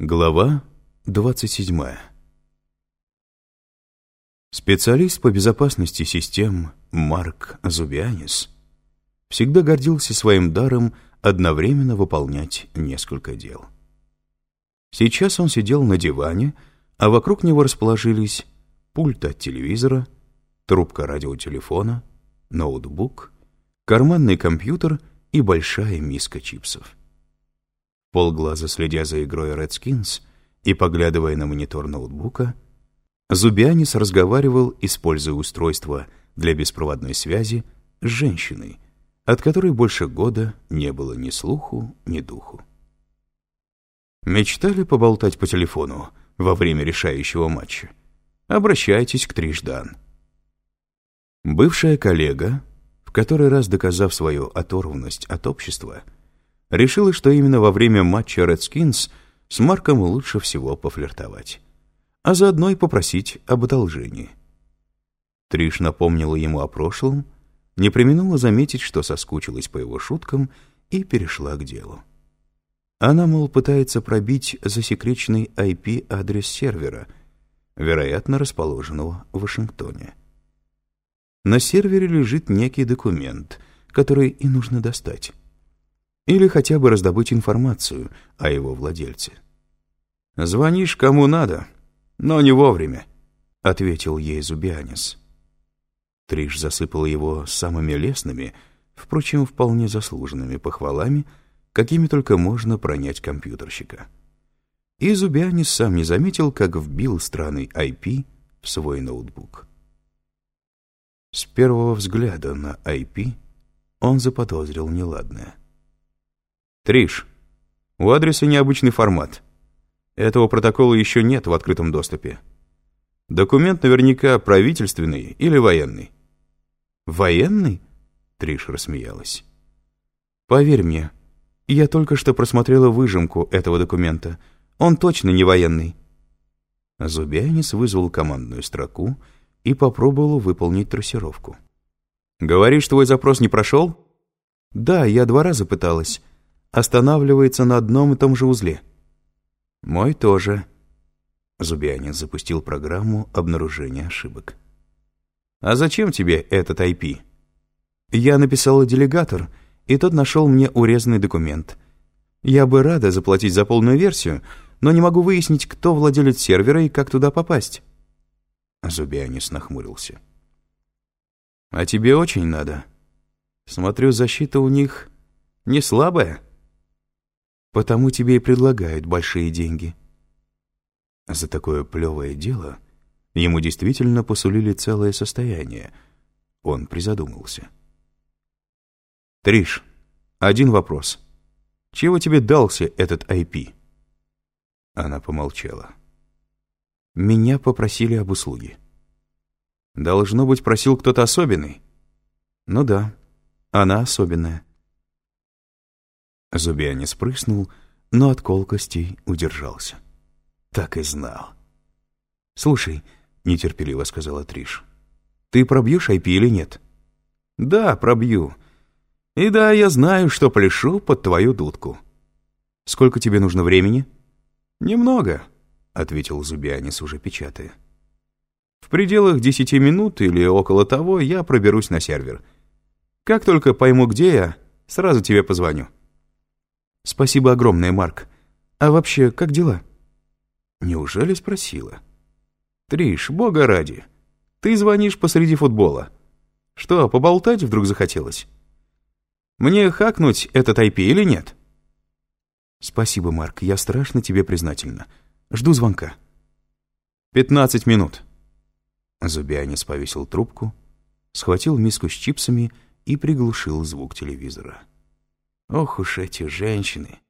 Глава 27. Специалист по безопасности систем Марк Зубианис всегда гордился своим даром одновременно выполнять несколько дел. Сейчас он сидел на диване, а вокруг него расположились пульт от телевизора, трубка радиотелефона, ноутбук, карманный компьютер и большая миска чипсов полглаза следя за игрой Redskins и поглядывая на монитор ноутбука, Зубианис разговаривал, используя устройство для беспроводной связи, с женщиной, от которой больше года не было ни слуху, ни духу. Мечтали поболтать по телефону во время решающего матча? Обращайтесь к Триждан. Бывшая коллега, в который раз доказав свою оторванность от общества, решила, что именно во время матча Redskins с Марком лучше всего пофлиртовать, а заодно и попросить об одолжении. Триш напомнила ему о прошлом, не применула заметить, что соскучилась по его шуткам и перешла к делу. Она, мол, пытается пробить засекреченный IP-адрес сервера, вероятно, расположенного в Вашингтоне. На сервере лежит некий документ, который и нужно достать или хотя бы раздобыть информацию о его владельце. «Звонишь кому надо, но не вовремя», — ответил ей Зубианис. Триш засыпал его самыми лестными, впрочем, вполне заслуженными похвалами, какими только можно пронять компьютерщика. И Зубианис сам не заметил, как вбил странный IP в свой ноутбук. С первого взгляда на IP он заподозрил неладное — Триш, у адреса необычный формат. Этого протокола еще нет в открытом доступе. Документ наверняка правительственный или военный. Военный? Триш рассмеялась. Поверь мне, я только что просмотрела выжимку этого документа. Он точно не военный. Зубянец вызвал командную строку и попробовал выполнить трассировку. «Говоришь, твой запрос не прошел?» «Да, я два раза пыталась останавливается на одном и том же узле. Мой тоже. Зубянин запустил программу обнаружения ошибок. А зачем тебе этот IP? Я написала делегатор, и тот нашел мне урезанный документ. Я бы рада заплатить за полную версию, но не могу выяснить, кто владелец сервера и как туда попасть. Зубянис нахмурился. «А тебе очень надо. Смотрю, защита у них не слабая». Потому тебе и предлагают большие деньги. За такое плевое дело ему действительно посулили целое состояние. Он призадумался. «Триш, один вопрос. Чего тебе дался этот IP?» Она помолчала. «Меня попросили об услуге». «Должно быть, просил кто-то особенный?» «Ну да, она особенная». Зубянец прыснул, но от колкостей удержался. Так и знал. «Слушай», — нетерпеливо сказала Триш, — «ты пробьешь IP или нет?» «Да, пробью. И да, я знаю, что пляшу под твою дудку». «Сколько тебе нужно времени?» «Немного», — ответил Зубянец, уже печатая. «В пределах десяти минут или около того я проберусь на сервер. Как только пойму, где я, сразу тебе позвоню». «Спасибо огромное, Марк. А вообще, как дела?» «Неужели спросила?» «Триш, бога ради. Ты звонишь посреди футбола. Что, поболтать вдруг захотелось? Мне хакнуть этот IP или нет?» «Спасибо, Марк, я страшно тебе признательна. Жду звонка». «Пятнадцать минут». Зубянец повесил трубку, схватил миску с чипсами и приглушил звук телевизора. Ох уж эти женщины!